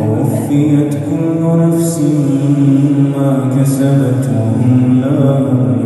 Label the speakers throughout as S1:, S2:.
S1: ووفيت كل نفس ما كسبت وهم لا يظلمون.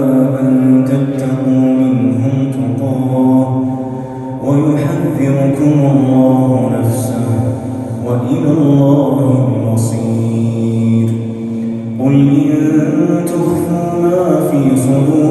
S1: وإلى الله المصير قل إن تخفوا ما في صدوركم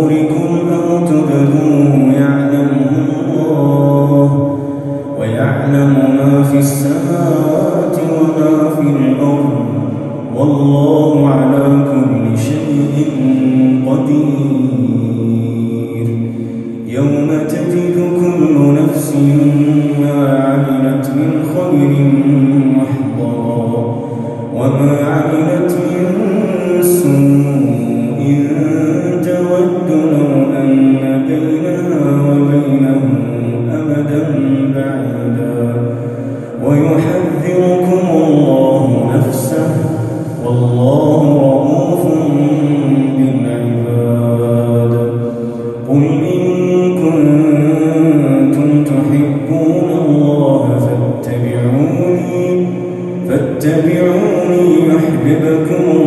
S1: وما عملت